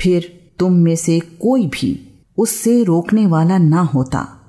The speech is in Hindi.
फिर तुम में से कोई भी उससे रोकने वाला ना होता।